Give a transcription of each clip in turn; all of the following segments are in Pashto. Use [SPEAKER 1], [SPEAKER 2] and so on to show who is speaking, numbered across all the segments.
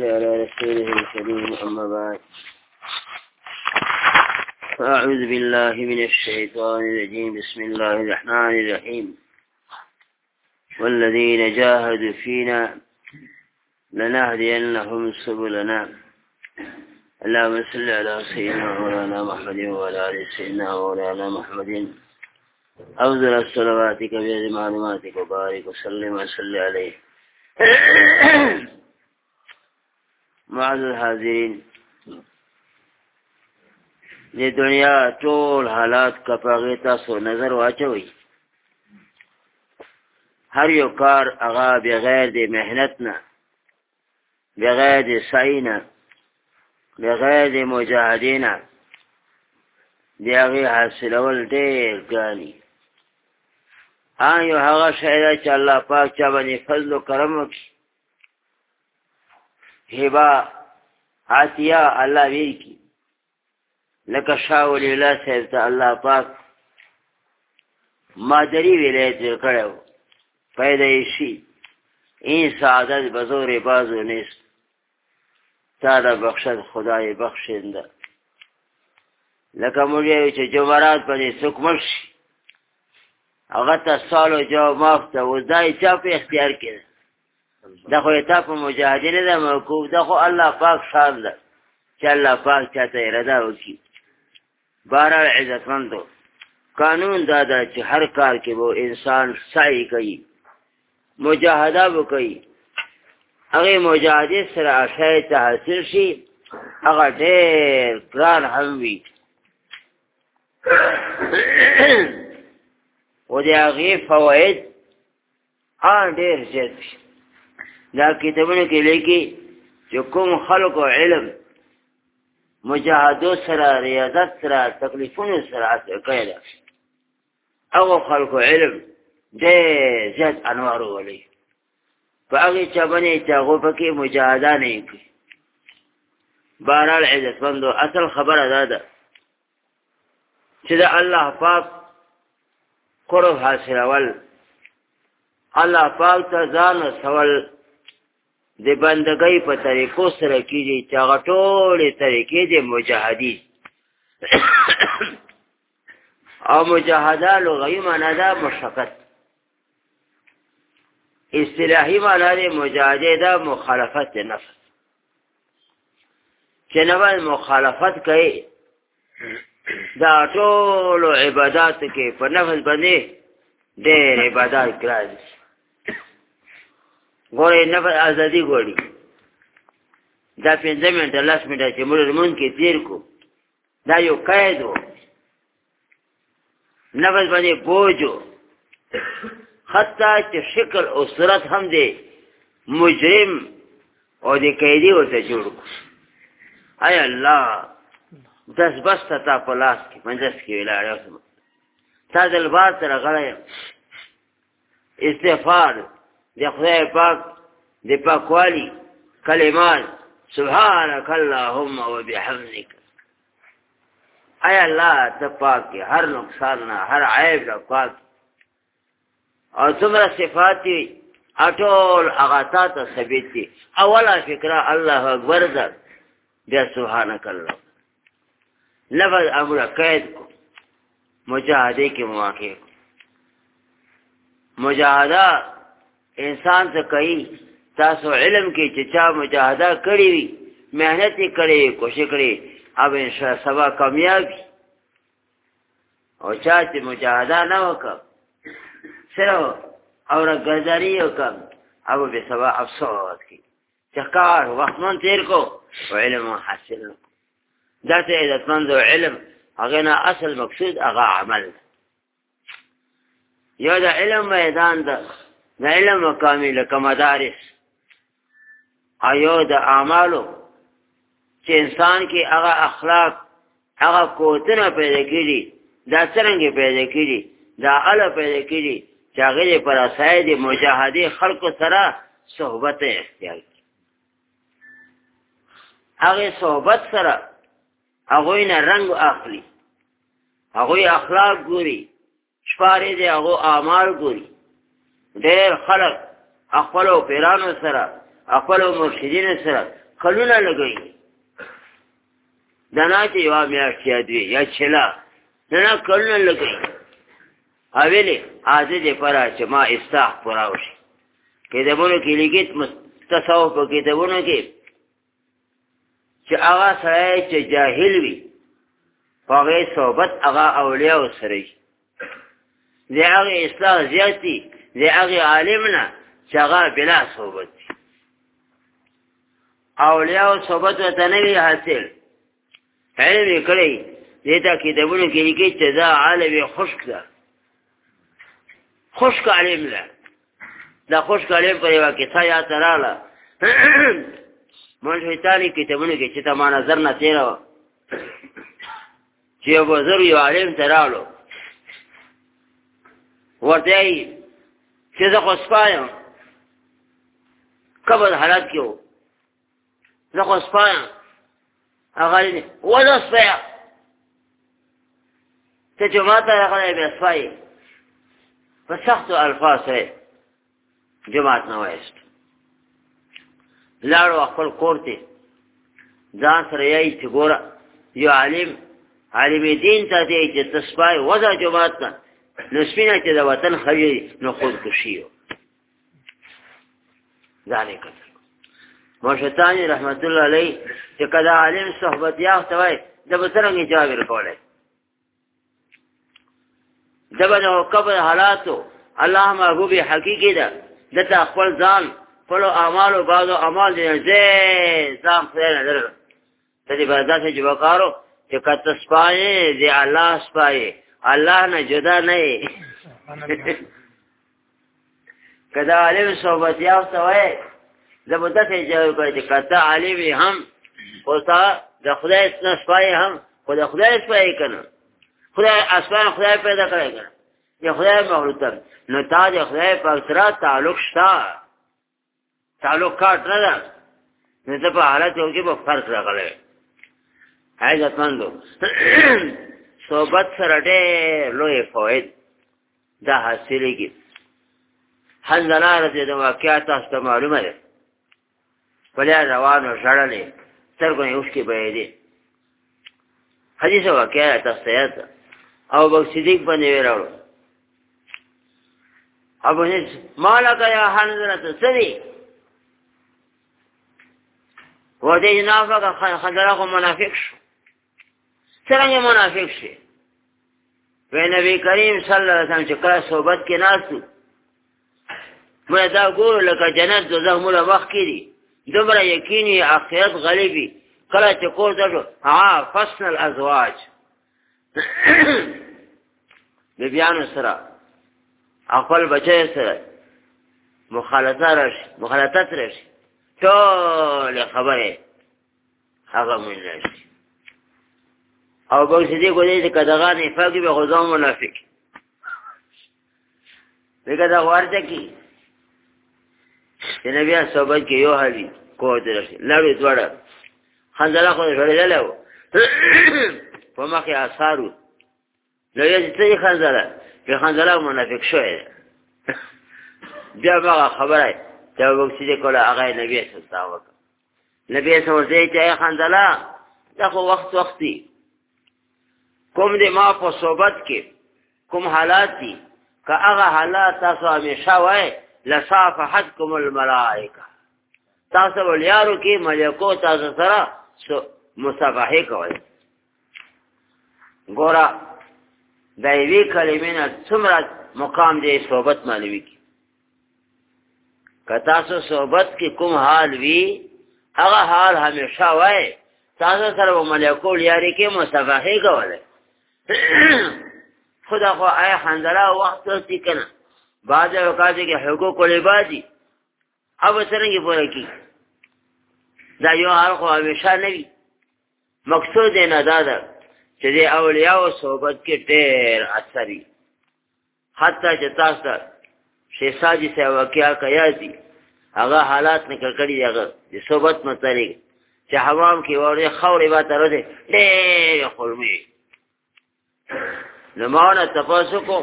[SPEAKER 1] صل على رسوله الكريم أما بعد فأعوذ بالله من الشيطان الرجيم بسم الله الرحمن الرحيم والذين جاهدوا فينا لنهدينهم سبلنا اللهم صل على سيدنا مولانا محمد وعلى آل سيدنا مولانا محمد أفضل صلواتك بأجمع معلوماتك وبارك وسلم وسلم عليه معاذ الحاضرین د دنیا ټول حالات کپاغه تاسو نظر واچوي هر یو کار هغه بغیر د مهنت نه بغیر د سعی نه بغیر د مجاهدین نه د هغې حاصلول ډېر ګراني آن یو هغه شی ده چې الله پاک چا باندې فضل و کرم وکړي هبا آسیا الله وی کی لکه شاول الله صاحب ته الله پاک مادری ولایت کړو پیدا شي این سعادت بزور بازو نیست تا دا بخشد خدای بخشنده لکه موږ یو چې جمرات باندې سکمل شي هغه ته سالو جواب مافته وځي چا په اختیار کړي دا خو تا په مجادله ده موقوف ده خو الله پاک شاد ده چې الله پاک چاته اراده وکړي بارا عزتمندو قانون دا ده چې هر کار کې وو انسان سعی کوي مجاهده وکړي هغه مجاهده سره اخی ته حاصل شي هغه ډېر ګران هم وي و دې هغه فواید ان ډېر زیات شي دا کتابونه کې لیکي چې کوم خلکو علم مجاهدو سره ریاضت سره تکلیفونو سره اثر کړی هغه خلکو علم ډېر زیات انوار ولي په هغې چا باندې چې هغو پکې مجاهده نه یې کړي بهرحال عزتمندو اصل خبره دا ده چې د الله پاک قرب حاصلول الله پاک ته ځان رسول د بندګۍ په طریقو سره کیږي چې هغه ټولې طریقې د مجاهدي او مجاهده لغوي معنا ده مشقت اصطلاحي معنا د مجاهده ده مخالفت د نفس چې نفس مخالفت کوي دا ټول عبادت کې په نفس باندې ډېر عبادت کړی غوړې نه به ازادي غوړي دا پنځه منټه لاس منټه چې موږ رمون کې تیر کو دا یو قید و نفس باندې بوجو حتی چې شکل او صورت هم دی مجرم او د قیدی ورته جوړ کو ای الله دس بس تا په لاس کې منځس کې ولاړ تا دلبار سره غړې استغفار د خدای پاک د پاکوالی کلمات سبحانك اللهم وبحمدك اے الله ته پاک هر نقصان نه هر عیب نه پاک او څومره صفات دي اټول هغه تا ته ثبت دي اوله فکره الله اکبر ده بیا سبحانك الله لفظ امر قید کو مجاهده کې مواقع کو مجاهده انسان څه کوي تاسو علم کې چې چا مجاهده کړی وي مهنت یې کړی کوشش کړی او ان شاء سبا کامیاب او چا چې مجاهده نه وکړ صرف اور غزاری وکړ او به سبا افسوس کی چې کار وخت مون تیر کو علم حاصل دا ته عزت مند علم هغه نه اصل مقصود هغه عمل یو دا علم میدان ده د علم مقامی لکه مدارس ایو د اعمالو چې انسان کې هغه اخلاق هغه قوتونه پیدا کړي دا څنګه پیدا کړي دا اله پیدا کړي چې هغه پر اساس د مجاهدي خلکو سره صحبت اختیار کړي هغه صحبت سره هغه نه رنگ اخلي هغه اخلاق ګوري شپاره دي هغه اعمال ګوري ډېر خلک خپل او پیرانو سره خپل او مرشدین سره کلونه لګوي دنا چې یو میاشت یا دوی یا چلا دنا کلونه لګوي اویلی آزه دی پرا چې ما استاح پراوشي کتابونو کې لګیت تصوف په کتابونو کې چې هغه سړی چې جاهل وي په هغې صحبت هغه اولیاو سره وي دی هغه اصلاح زیاتی دی هغه عالم نه چې هغه بلا صحبت دي اولیاء او صحبت ته نه وی حاصل علم کړی دې ته کتابونو کې لیکي چې دا عالم خشک ده خشک عالم ده دا خشک عالم په یو کې ځای اتراله مونږ هیتالی کتابونو کې چې تا ما نظر نه تیرو چې یو بزرګ یو عالم ترالو ورته یې چې زه خو سپایم قبل حالت کې وو زه خو سپایم هغه دې وځه سپایم ته چې ماته راغلی بیا سپایې په سختو الفاظ سره جماعت نه وایست لاړو خپل کور ته ځان سره یې چې ګوره یو عالم عالم دین ته دی چې تسپای وځه جماعت نه نو سپینه چې د وطن خوي نو خودکشي و ځانې کتل مرشدانی رحمت الله علیه چې کله عالم صحبت یافت وای د بترنګ جواب ورکولای دبا د قبر حالاتو الله محبوب حقيقي ده دته خپل ځان خپل اعمال او بعض اعمال دې زه ځان خیر نه درته دې بازار چې وکارو چې کته سپایې دې الله سپایې الله نه جدا نه کدا عالم صحبت یاو سوای زبردست جواب کوي چې کدا عالم هم اوسا د خدای څخه سپای هم خدای خدای سپای کنه خدای اسمان خدای پیدا کړی کنه یا خدای مخلوق نو تا د خدای په سره تعلق شته تعلق کاټ نه ده نو ته په حالت یو کې به فرق راغلی عزتمندو صحبت سره ډېر لوی فواید دا حاصلېږي حنزله رضی د واقعیا تاسو ته معلومه ده پلیا روانو ژړلې سترګو یې اوښکې بهېدې حدیث واقعیا تاسو ته یاد او بک صدیق باندې ویې راوړو ابو هیڅ مالکه یا حنزله ته څه دي ورته جناب خنزله خو منافق شو څنګه منافق شي وی نبی کریم صلی الله علیه وسلم چې کله صحبت کې ناسو مې دا ګورو لکه جنت دوزخ مولا وخت کې دي دومره یقیني اخرت غلیبي کله چې کور درو ها فصل الازواج بیبیانو سره خپل بچی سره مخالطه راشي مخالطت راشي ټول خبره هغه مونږ راشي او به چې دې ګورې چې کداغه نه فاقي به غزام منافق دغه دا ورته کی چې نبی صحابه کې یو حدیث کوته راځي لړې دوړه خندله خو شړې لاله په مخه اثرو نو یې چې خندله په خندله منافق شوې بیا ما خبره ته وګورې کوله هغه نبی صلی الله علیه وسلم نبی صلی الله علیه وسلم چې خندله دا خو وخت وختي کوم دې ما په صحبت کې کوم حالات دي که هغه حالات تاسو همیشه وای لصافحتكم الملائکه تاسو ولیارو کې ملکو تاسو سره مصافحه کوي ګوره دا یوې کلمې نه څومره مقام دی صحبت مالوي کې که تاسو صحبت کې کوم حال وي هغه حال همیشه وای تاسو سره ملکو لیاري کې مصافحه کوي خدا خو آیا خندلا وخت ورته کنه بعض اوقات کې حقوق العبادي او څنګه پوره کی دا یو حال خو همیشه نه وي مقصود یې نه دا ده چې د اولیاء او صحبت کې ډېر اثري حتی چې تاسو ته شیخ ساجي سره واقعیا کیا دي هغه حالات نه کړی هغه د صحبت متعلق چې حوام کې وره خورې به تر دې ډېر خورمي نو ما نه تاسو کو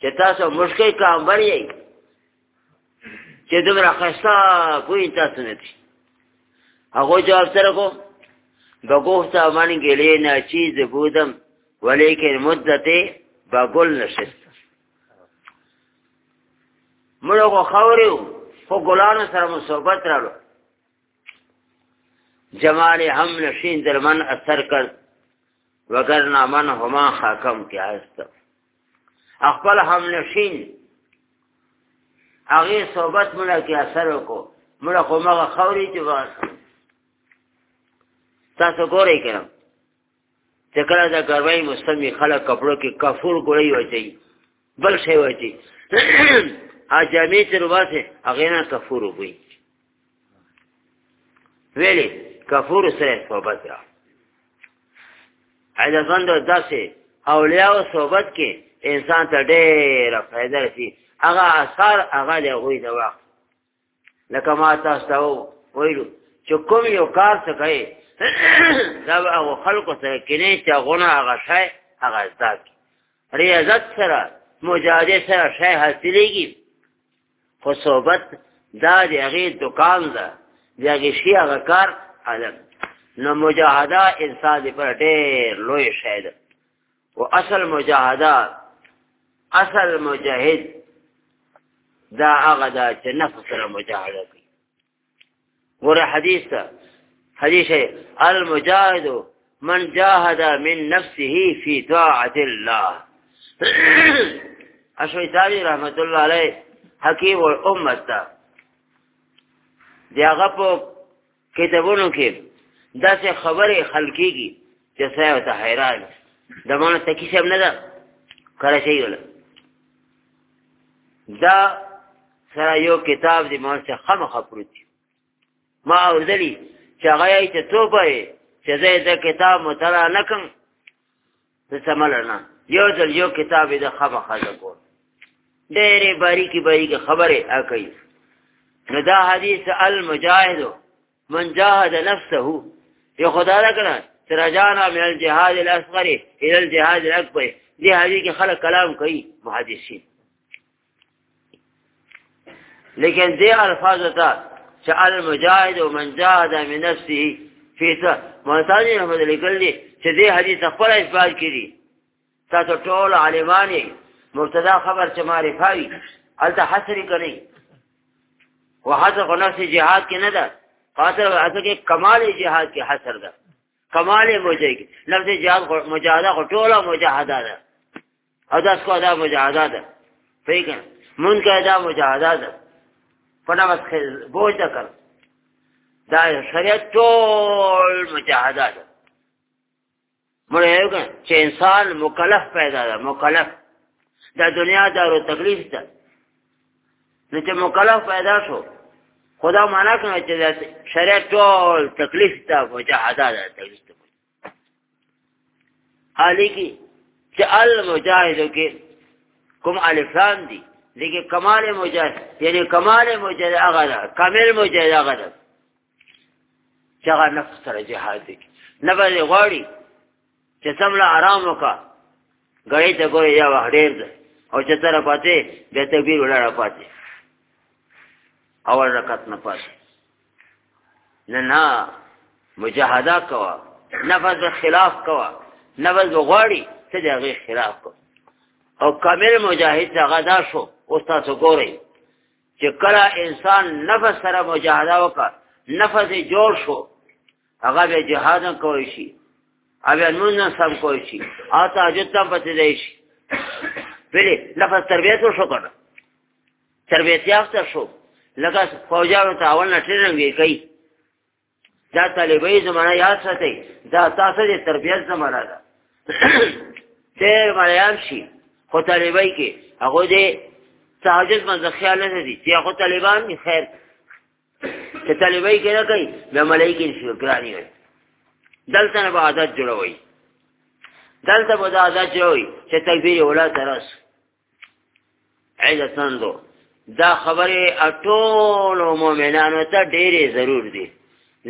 [SPEAKER 1] چې تاسو مشکل کار وړي چې دومره خسته کوی تاسو نه دي هغه جواب سره کو بگفتا من گلینا چیز بودم ولیکن مدت با گل نشست منو کو خوری و خو گلانو سره مو صحبت رالو جمال هم نشین در من اثر کرد وگرنا من هما حاکم کی هست خپل هم نشین هغه صحبت مله کې اثر وکړو مله خو مغه خوري چې واسه تاسو ګورئ کړم چې کله دا ګروي مستمی خلک کپړو کې کفور ګړی وځي بل شی وځي اجامي تر واسه هغه نه کفور وي ویلي کفور سره صحبت راځي اې ژوند داسې اولیاء او صحبت کې انسان ته ډېر فائدہ رسي هغه اثر هغه له غوي د وخت لکه ما تاسو ته ویلو چې کوم یو کار څه کوي دا هغه خلکو سره کینې چې غونه هغه شای هغه ځات ریاضت سره مجاهده سره شای حاصلېږي خو صحبت دا د هغې دکان ده د هغې شي هغه کار علم نو مجاهده انسان دی پر ډېر لوی شی ده او اصل مجاهده اصل مجاهد دا هغه دا چې نفس سره مجاهده کوي ګوره حدیث ته حدیث المجاهد من جاهد من نفسه في طاعة الله اشوی تاری رحمت الله علیه حکیم الامت تا دی هغه په کتابونو کې دا څه خبره خلکیږي چې سایه ته حیران دا مونږ ته کیسه نه ده کړه شي ولا دا سره یو کتاب دی مونږ څه خامخا پروت ما اورځلی چې هغه یې ته توبه چې زه دا کتاب مطالعه نکم څه سمال نه یو ځل یو کتاب دې خامخا ذکر ډېرې باریکی باریکی خبره اکې نو دا حدیث المجاهد من جاهد نفسه یو خدا را کړه چې رجانا من الجهاد الاصغر الى الجهاد الاكبر دې حدیث کې خلک کلام کوي محدثین لیکن دې الفاظ ته چې المجاهد ومن جاهد من نفسه فيه مصادر محمد لیکل دي چې دې حدیث خپل اثبات کړي تاسو ټول عالمانی مرتدا خبر چې معرفي الته حسر کوي وحذف نفس جهاد کې نه ده خاطر راځي کې کمال جهاد کې حاصل ده کمال مجاهد لفظ جهاد مجاهده ټوله مجاهده ده او دا څو دا مجاهده ده فکر مون کې دا مجاهده ده فنا بس بوج ده کړ دا شریعت ټول مجاهده ده مړ یو کنه چې انسان مکلف پیدا ده مکلف دا دنیا دارو تکلیف ده نو چې مکلف پیدا شو خدا معنا کوي چې شریعت ټول تکلیف ته وجه ادا ده تکلیف ته حالی کی چې المجاهدو کې کوم الفان دي دغه کمال مجاهد یعنی کمال مجاهد هغه ده کامل مجاهد هغه ده چې هغه نفس سره جهاد کوي نه به غواړي چې څمړه آرام وکړه غړې ته ګورې یا وړې ده او چې تر پاتې به تکبیر ولاړه پاتې اول رکعت نه پات نه نه مجاهده کوا نفذ خلاف کوا نفذ غواړي څه دی هغه خلاف کو او کامل مجاهد هغه دا شو اوس تاسو ګورئ چې کله انسان نفس سره مجاهده وکړ نفس جوړ شو هغه به جهاد کوي شي هغه نور نه سم کوي شي اته اجتام پته دی شي بلې نفس تربیت شو کړه تربیت یافته شو لکه فوجانو ته اول نه ټریننګ کوي دا طالبای زمانه یاد ساتي دا تاسو د تربیت زمانه ده ډېر مریان شي خو طالبای کې هغه دې تهاجد منځ خیال نه دي چې هغه طالبان می خیر چې طالبای کې نه کوي د ملایکې شکرانی وي دلته نه به عادت جوړوي دلته به دا عادت جوړوي چې تکبیر اولاد ترس عزت سندو دا خبره اټول مؤمنانو ته ډېرې ضرور دي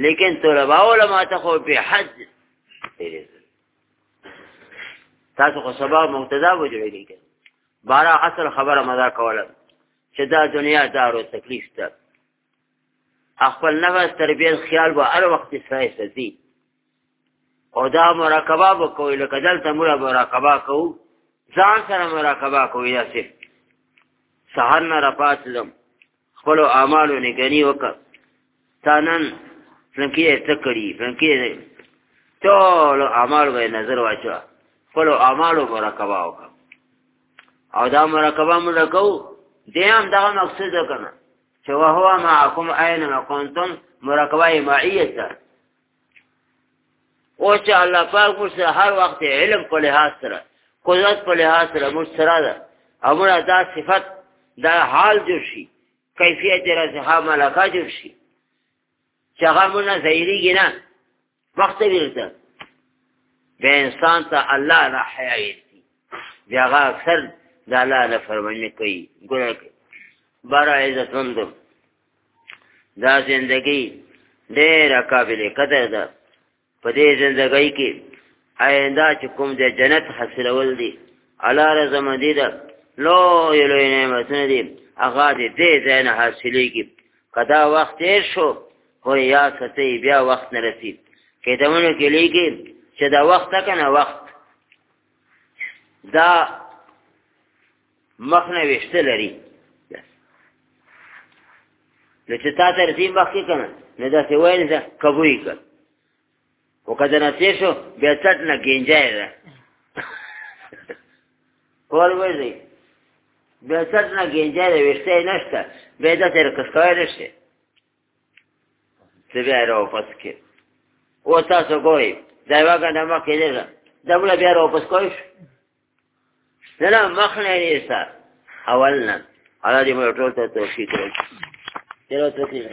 [SPEAKER 1] لیکن طلبه علما ته خو به حد ډېرې تاسو خو سبا مقتدا وجوړی کې بارا اصل خبره مزه کوله چې دا دنیا دارو تکلیف ده خپل نفس تربیت خیال به هر وخت سره سدي او دا مراقبه وکوي لکه دلته موږ مراقبه کوو ځان سره مراقبه کوي یا صرف سحر نه را پاتلم خپل اعمالو نه غني وکړ تانن فلنکی تکړی فلنکی ټول اعمال به نظر واچو خپل اعمالو مرکبا وکړ او دا مرکبا مرکو دې هم دا مقصد وکړه چې وهو معكم اينما كنتم مرکبه معیت ده او چې الله پاک موږ سره هر وخت علم په لحاظ سره قدرت په لحاظ سره موږ سره ده امره دا صفت دا حال جوړ شي کیفیت راځه ملکه جوړ شي چې هغه مونږ ظاهريږي نه وخت ورته به انسان ته الله را حیات دي بیا هغه اکثر د الله نه فرمانی کوي ګوره بارا عزت مندو دا زندگی ډېره قابل قدر ده په دې زندگی کې آینده چې کوم د جنت حاصلول دي الله رضا مندي ده لو یلوی نعمتونه دي هغه دې ځای نه حاصلېږي کدا وخت یې شو خو یا کته بیا وخت نه رسید کېدمونه کې لېږي چې دا وخت کنه وخت دا مخ نه وشته لري نو چې تا ته رسیم وخت کې کنه نه دا څه وایي نه کبوي کړ او کدا نه شو بیا څټ نه ګنجای ده کول وایي بیا سرنا گینجای ده ویشتای نشتا بیا ده تیر کشکای نشتی ته بیا را واپس کې او تاسو ګورئ دا واګه نه ما کې ده دا مولا بیا را واپس کوئ نه نه مخ نه نیسا اول نه اړه دې مو ټول ته توفیق ورکړي چیرې توفیق